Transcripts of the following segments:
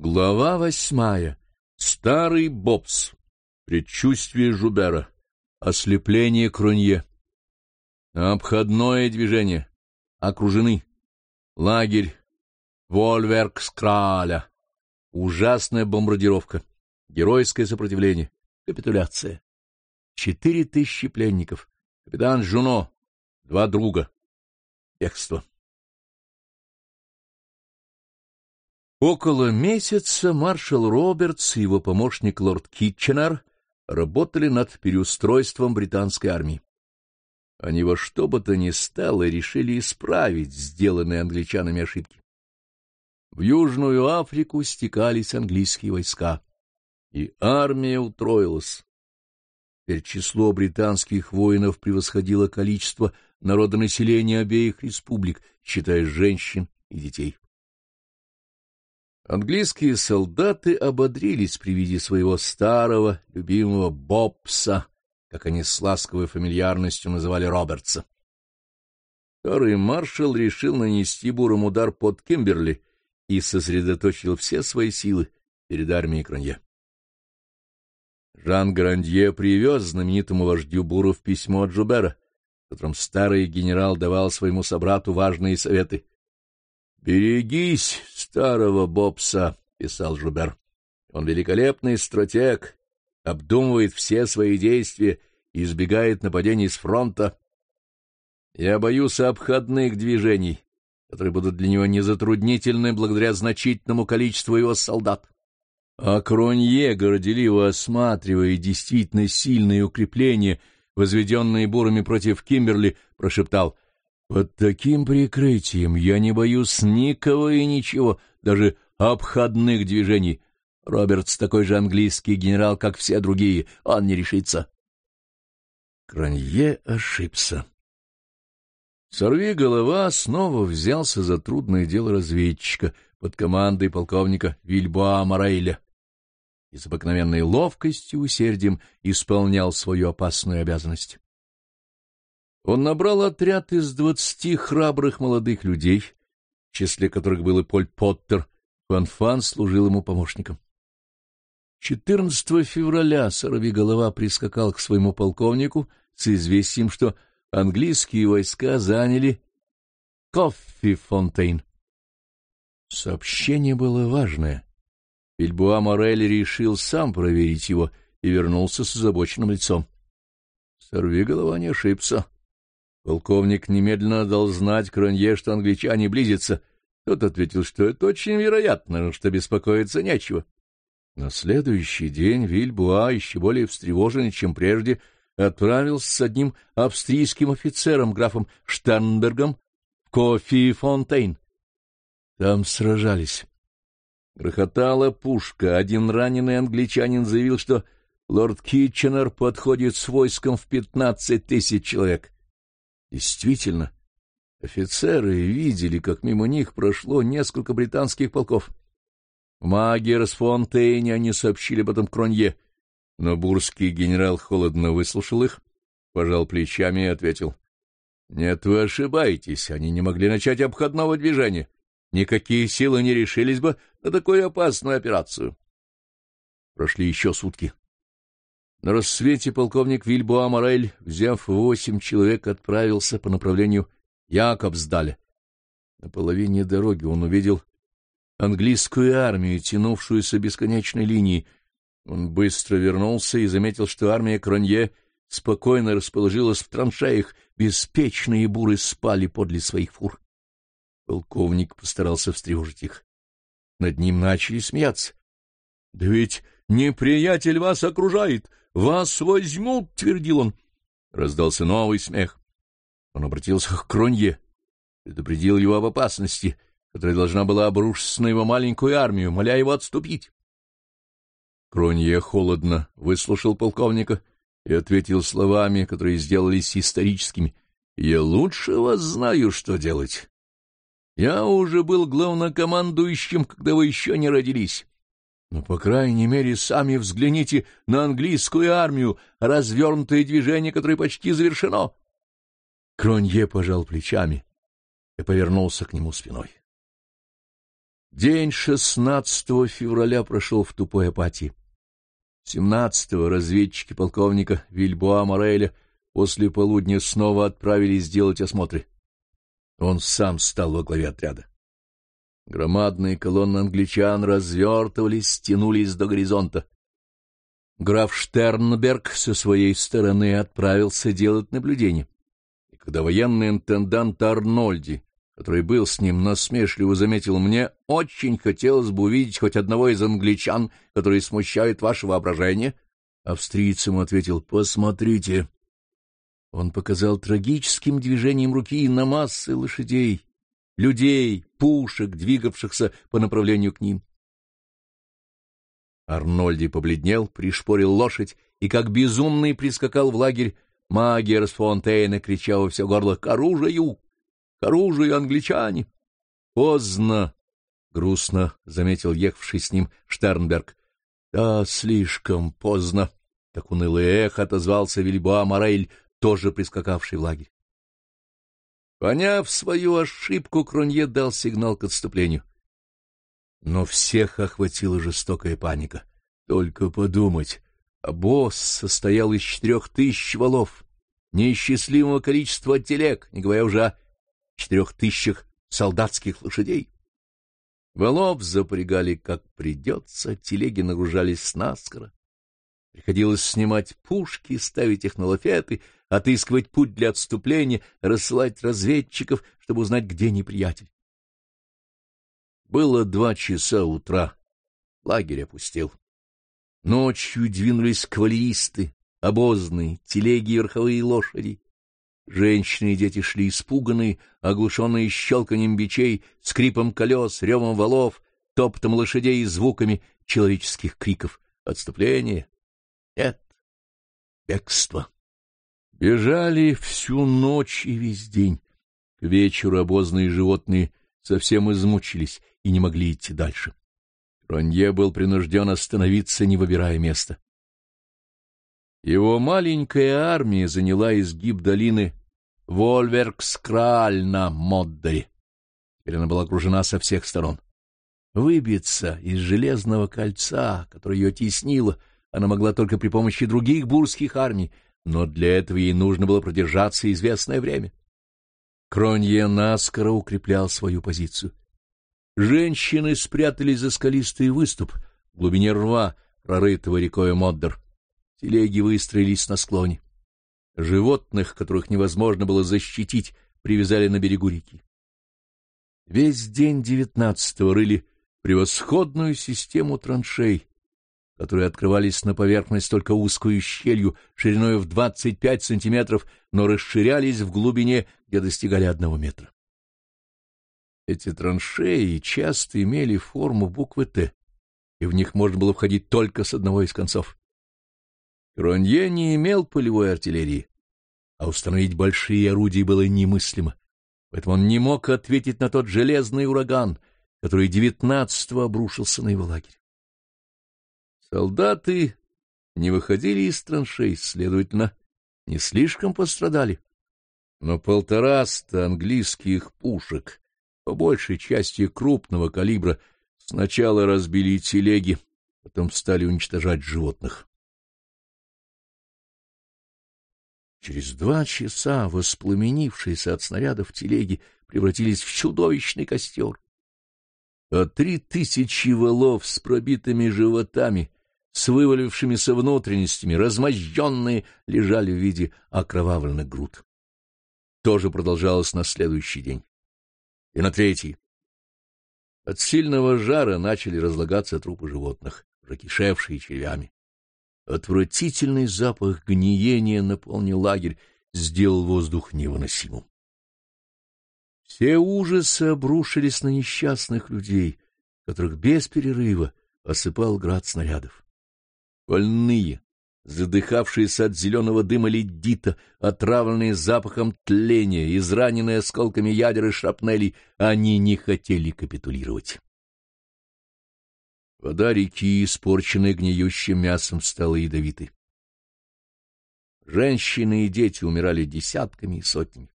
Глава восьмая. Старый Бобс. Предчувствие Жубера. Ослепление Кронье. Обходное движение. Окружены. Лагерь. Вольверкскраля. Ужасная бомбардировка. Геройское сопротивление. Капитуляция. Четыре тысячи пленников. Капитан Жуно. Два друга. Бегство. Около месяца маршал Робертс и его помощник лорд Китченер работали над переустройством британской армии. Они во что бы то ни стало решили исправить сделанные англичанами ошибки. В Южную Африку стекались английские войска, и армия утроилась. Теперь число британских воинов превосходило количество народонаселения обеих республик, считая женщин и детей. Английские солдаты ободрились при виде своего старого, любимого Бобса, как они с ласковой фамильярностью называли Робертса. Старый маршал решил нанести буром удар под Кимберли и сосредоточил все свои силы перед армией Кронье. Жан Грандье привез знаменитому вождю буров письмо от Жубера, в котором старый генерал давал своему собрату важные советы —— Берегись старого Бобса, — писал Жубер. Он великолепный стратег, обдумывает все свои действия и избегает нападений с фронта. Я боюсь обходных движений, которые будут для него незатруднительны благодаря значительному количеству его солдат. А Кронье, горделиво осматривая действительно сильные укрепления, возведенные бурами против Кимберли, прошептал — под таким прикрытием я не боюсь никого и ничего, даже обходных движений. Робертс такой же английский генерал, как все другие, он не решится. Кранье ошибся. Сорви голова снова взялся за трудное дело разведчика под командой полковника Вильбоа Морейля и с обыкновенной ловкостью и усердием исполнял свою опасную обязанность. Он набрал отряд из двадцати храбрых молодых людей, в числе которых был и Поль Поттер. Фан-Фан служил ему помощником. 14 февраля Сорвиголова прискакал к своему полковнику с известием, что английские войска заняли Коффи-Фонтейн. Сообщение было важное. Вильбуа-Марейль решил сам проверить его и вернулся с озабоченным лицом. Сорвиголова не ошибся. Полковник немедленно дал знать Кронье, что англичане близятся. Тот ответил, что это очень вероятно, что беспокоиться нечего. На следующий день Вильбуа, еще более встревоженный, чем прежде, отправился с одним австрийским офицером, графом Штернбергом, в Кофи-Фонтейн. Там сражались. Грохотала пушка. Один раненый англичанин заявил, что лорд Китченер подходит с войском в пятнадцать тысяч человек. Действительно, офицеры видели, как мимо них прошло несколько британских полков. В Магерсфонтейне они сообщили об этом Кронье, но бурский генерал холодно выслушал их, пожал плечами и ответил. — Нет, вы ошибаетесь, они не могли начать обходного движения. Никакие силы не решились бы на такую опасную операцию. Прошли еще сутки. На рассвете полковник Вильбуа Морель, взяв восемь человек, отправился по направлению Якобсдаля. На половине дороги он увидел английскую армию, тянувшуюся бесконечной линией. Он быстро вернулся и заметил, что армия Кронье спокойно расположилась в траншеях, беспечные буры спали подле своих фур. Полковник постарался встревожить их. Над ним начали смеяться. — Да ведь неприятель вас окружает! Вас возьмут, — твердил он. Раздался новый смех. Он обратился к Кронье, предупредил его об опасности, которая должна была обрушиться на его маленькую армию, моля его отступить. Кронье холодно выслушал полковника и ответил словами, которые сделались историческими. — Я лучше вас знаю, что делать. Я уже был главнокомандующим, когда вы еще не родились. Но, по крайней мере, сами взгляните на английскую армию, развернутое движение, которое почти завершено. Кронье пожал плечами и повернулся к нему спиной. День 16 февраля прошел в тупой апатии. 17-го разведчики полковника Вильбоа Мореля после полудня снова отправились сделать осмотры. Он сам стал во главе отряда. Громадные колонны англичан развертывались, стянулись до горизонта. Граф Штернберг со своей стороны отправился делать наблюдение. И когда военный интендант Арнольди который был с ним насмешливо, заметил мне, очень хотелось бы увидеть хоть одного из англичан, которые смущают ваше воображение. Ему ответил, посмотрите. Он показал трагическим движением руки на массы лошадей, людей, пушек, двигавшихся по направлению к ним. Арнольди побледнел, пришпорил лошадь и, как безумный, прискакал в лагерь Магерс Фонтейна, крича во все горло «К оружию! К оружию, англичане! Поздно! — грустно заметил ехавший с ним Штернберг. — Да, слишком поздно! — как унылый эхо отозвался Вильбоа Морель, тоже прискакавший в лагерь. Поняв свою ошибку, Кронье дал сигнал к отступлению. Но всех охватила жестокая паника. Только подумать, а босс состоял из четырех тысяч валов, неисчислимого количества телег, не говоря уже о четырех тысячах солдатских лошадей. Волов запрягали как придется, телеги нагружались наскоро. Приходилось снимать пушки, ставить их на лафеты, отыскивать путь для отступления, рассылать разведчиков, чтобы узнать, где неприятель. Было два часа утра. Лагерь опустел. Ночью двинулись кавалеристы, обозные, телеги и верховые лошади. Женщины и дети шли испуганные, оглушенные щелканием бичей, скрипом колес, ревом валов, топтом лошадей и звуками человеческих криков. Отступление? Нет. Бегство. Бежали всю ночь и весь день. К вечеру обозные животные совсем измучились и не могли идти дальше. Ронье был принужден остановиться, не выбирая места. Его маленькая армия заняла изгиб долины Вольверкскраль на Моддере. Теперь она была окружена со всех сторон. Выбиться из железного кольца, которое ее теснило, она могла только при помощи других бурских армий, но для этого ей нужно было продержаться известное время. Кронье наскоро укреплял свою позицию. Женщины спрятались за скалистый выступ в глубине рва, прорытого рекой Моддер. Телеги выстроились на склоне. Животных, которых невозможно было защитить, привязали на берегу реки. Весь день девятнадцатого рыли превосходную систему траншей, которые открывались на поверхность только узкую щелью, шириной в двадцать пять сантиметров, но расширялись в глубине, где достигали одного метра. Эти траншеи часто имели форму буквы «Т», и в них можно было входить только с одного из концов. Ронье не имел полевой артиллерии, а установить большие орудия было немыслимо, поэтому он не мог ответить на тот железный ураган, который девятнадцатого обрушился на его лагерь. Солдаты не выходили из траншей, следовательно, не слишком пострадали. Но полтораста английских пушек, по большей части крупного калибра, сначала разбили телеги, потом стали уничтожать животных. Через два часа воспламенившиеся от снарядов телеги превратились в чудовищный костер. А три тысячи валов с пробитыми животами, с вывалившимися внутренностями, размозженные, лежали в виде окровавленных груд. То же продолжалось на следующий день. И на третий. От сильного жара начали разлагаться трупы животных, прокишевшие червями. Отвратительный запах гниения наполнил лагерь, сделал воздух невыносимым. Все ужасы обрушились на несчастных людей, которых без перерыва осыпал град снарядов. Больные, задыхавшиеся от зеленого дыма ледита, отравленные запахом тления, израненные осколками ядер и шрапнелей, они не хотели капитулировать. Вода реки, испорченная гниющим мясом, стала ядовитой. Женщины и дети умирали десятками и сотнями.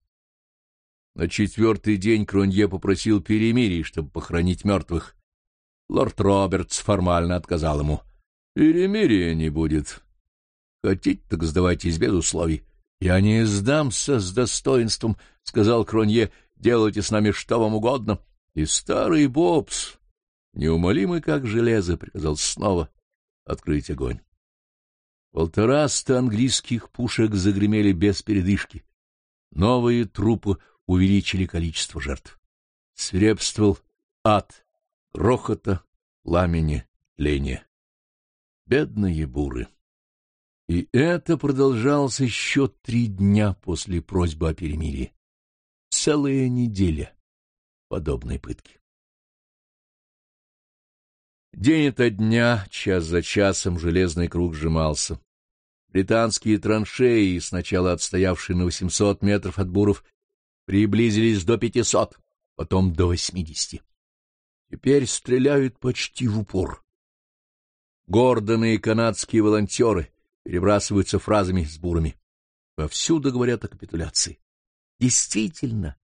На четвертый день Кронье попросил перемирий, чтобы похоронить мертвых Лорд Робертс формально отказал ему. Перемирия не будет. Хотите, так сдавайтесь без условий. Я не сдамся с достоинством, — сказал Кронье, — делайте с нами что вам угодно. И старый Бобс, неумолимый как железо, приказал снова открыть огонь. Полтораста английских пушек загремели без передышки. Новые трупы увеличили количество жертв. Свирепствовал ад, грохота, пламени, ления. Бедные буры! И это продолжалось еще три дня после просьбы о перемирии. Целая неделя подобной пытки. День ото дня, час за часом железный круг сжимался. Британские траншеи, сначала отстоявшие на 800 метров от буров, приблизились до 500, потом до 80. Теперь стреляют почти в упор. Гордоны канадские волонтеры перебрасываются фразами с бурами. Повсюду говорят о капитуляции. Действительно,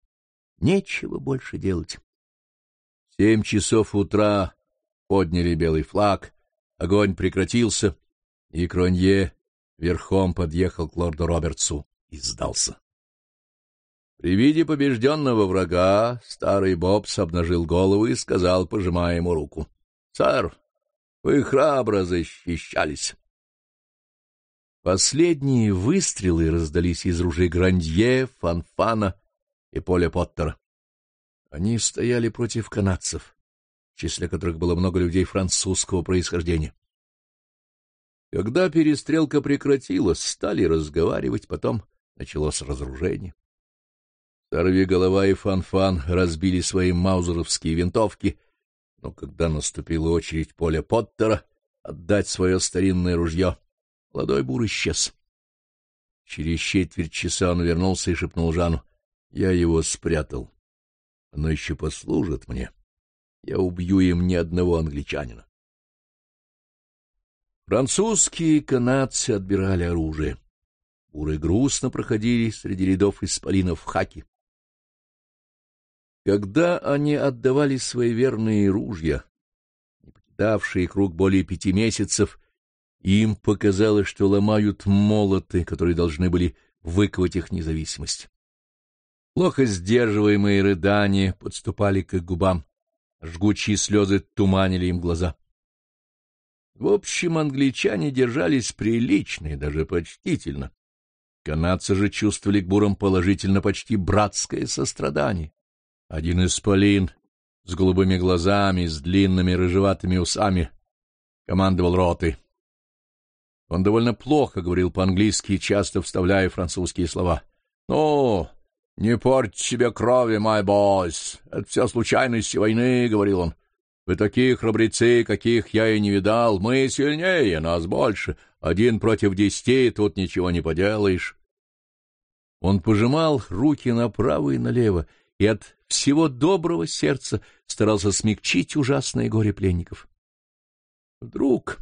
нечего больше делать. семь часов утра подняли белый флаг, огонь прекратился, и Кронье верхом подъехал к лорду Робертсу и сдался. При виде побежденного врага старый Бобс обнажил голову и сказал, пожимая ему руку, — Сэр, вы храбро защищались. Последние выстрелы раздались из ружей Грандье, Фанфана и Поля Поттера. Они стояли против канадцев, в числе которых было много людей французского происхождения. Когда перестрелка прекратилась, стали разговаривать, потом началось разоружение. голова и Фанфан разбили свои маузеровские винтовки, но когда наступила очередь Поля Поттера отдать свое старинное ружье, Молодой бур исчез. Через четверть часа он вернулся и шепнул Жану. — Я его спрятал. Оно еще послужит мне. Я убью им ни одного англичанина. Французские канадцы отбирали оружие. Буры грустно проходили среди рядов исполинов хаки. Когда они отдавали свои верные ружья, не покидавшие круг более пяти месяцев, им показалось, что ломают молоты, которые должны были выковать их независимость. Плохо сдерживаемые рыдания подступали к их губам, жгучие слезы туманили им глаза. В общем, англичане держались прилично и даже почтительно. Канадцы же чувствовали к бурам положительно почти братское сострадание. Один из полин с голубыми глазами, с длинными рыжеватыми усами, командовал ротой. Он довольно плохо говорил по-английски, часто вставляя французские слова. — Ну, не порть себе крови, мой бойс. Это все случайности войны, — говорил он. — Вы такие храбрецы, каких я и не видал. Мы сильнее, нас больше. Один против десяти, тут ничего не поделаешь. Он пожимал руки направо и налево и от всего доброго сердца старался смягчить ужасное горе пленников. Вдруг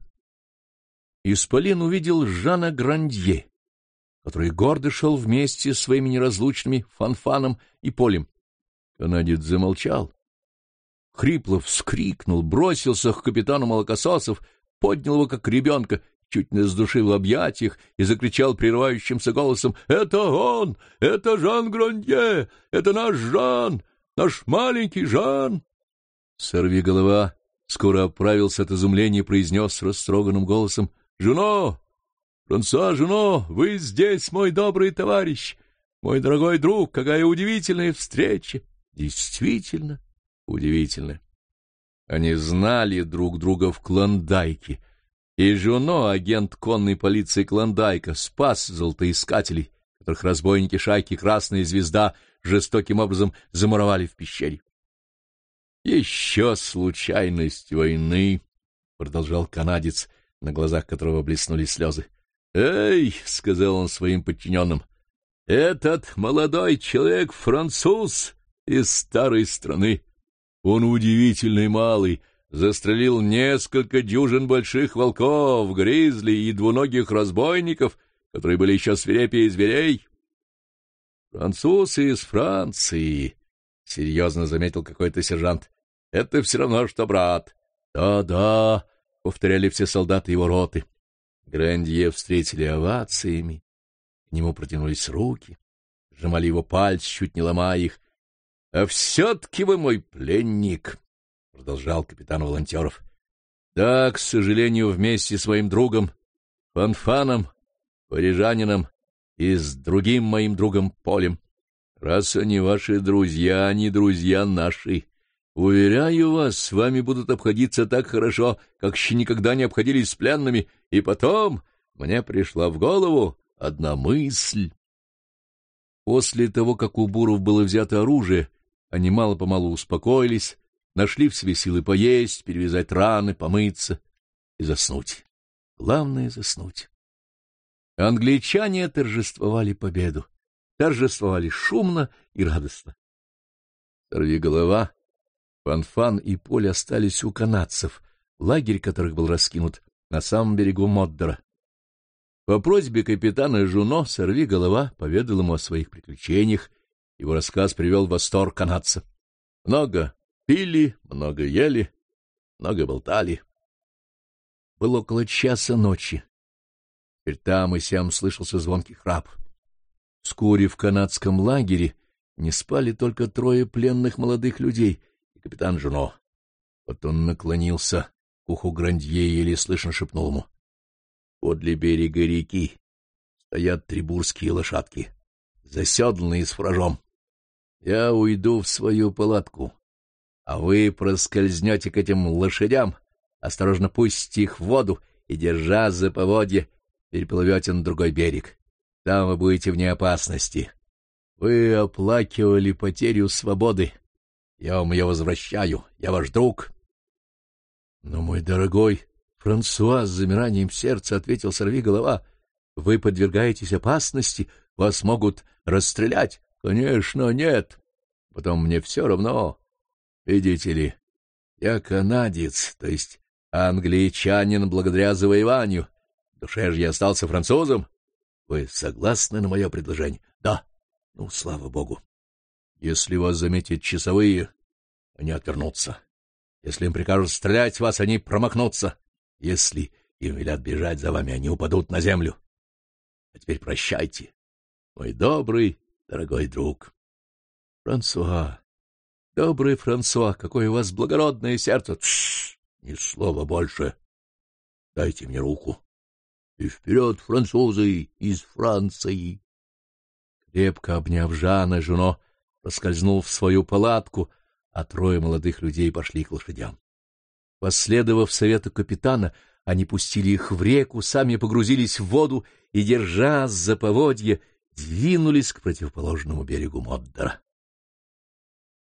Исполин увидел Жана Грандье, который гордо шел вместе с своими неразлучными Фанфаном и Полем. Канадец замолчал. Хрипло вскрикнул, бросился к капитану молокососов, поднял его как ребенка, чуть не сдушил в объятиях и закричал прерывающимся голосом «Это он! Это Жан Грандье! Это наш Жан! Наш маленький Жан!» Сорви голова скоро оправился от изумления и произнес растроганным голосом Жено! Франсуа, Жено, вы здесь, мой добрый товарищ, мой дорогой друг, какая удивительная встреча! Действительно удивительная. Они знали друг друга в Клондайке, и Жуно, агент конной полиции Клондайка, спас золотоискателей, которых разбойники шайки «Красная звезда» жестоким образом замуровали в пещере. «Еще случайность войны», — продолжал канадец, на глазах которого блеснули слезы. «Эй!» — сказал он своим подчиненным. «Этот молодой человек француз из старой страны. Он удивительный малый, застрелил несколько дюжин больших волков, гризли и двуногих разбойников, которые были еще свирепее зверей. Француз из Франции, — серьезно заметил какой-то сержант, — это все равно, что брат. «Да-да», — повторяли все солдаты его роты. Грандье встретили овациями, к нему протянулись руки, сжимали его пальцы, чуть не ломая их. — А все-таки вы мой пленник, — продолжал капитан волонтеров. — Да, к сожалению, вместе с моим другом, Фанфаном, парижанином и с другим моим другом Полем. Раз они ваши друзья, они друзья наши. Уверяю вас, с вами будут обходиться так хорошо, как еще никогда не обходились с пленными. И потом мне пришла в голову одна мысль. После того, как у буров было взято оружие, они мало-помалу успокоились, нашли в себе силы поесть, перевязать раны, помыться и заснуть. Главное — заснуть. Англичане торжествовали победу, торжествовали шумно и радостно. Сорви голова, Фанфан и Поль остались у канадцев, лагерь которых был раскинут на самом берегу Моддера. По просьбе капитана Жуно сорви голова поведал ему о своих приключениях. Его рассказ привел в восторг канадца. Много пили, много ели, много болтали. Было около часа ночи. Теперь там и сям слышался звонкий храп. Вскоре в канадском лагере не спали только трое пленных молодых людей и капитан Жуно. Вот он наклонился к уху Грандье и еле слышно шепнул ему — Подле берега реки стоят трибурские лошадки, заседланные с фуражом. Я уйду в свою палатку, а вы проскользнете к этим лошадям, осторожно пустите их в воду и, держа за поводья, переплывете на другой берег. Там вы будете вне опасности. Вы оплакивали потерю свободы. Я вам ее возвращаю. Я ваш друг. Но, мой дорогой, Франсуа с замиранием сердца ответил сорви голова. — Вы подвергаетесь опасности, вас могут расстрелять. — Конечно, нет. Потом мне все равно. Видите ли, я канадец, то есть англичанин благодаря завоеванию. В душе же я остался французом. Вы согласны на мое предложение? Да. Ну, слава богу. Если вас заметят часовые, они отвернутся. Если им прикажут стрелять вас, они промахнутся. Если им велят бежать за вами, они упадут на землю. А теперь прощайте, мой добрый, дорогой друг. Франсуа, добрый Франсуа, какое у вас благородное сердце! Тш, ни слова больше. Дайте мне руку. И вперед, французы, из Франции! Крепко обняв Жана, Жено проскользнул в свою палатку, а трое молодых людей пошли к лошадям. Последовав совету капитана, они пустили их в реку, сами погрузились в воду и, держа за поводье, двинулись к противоположному берегу Моддера.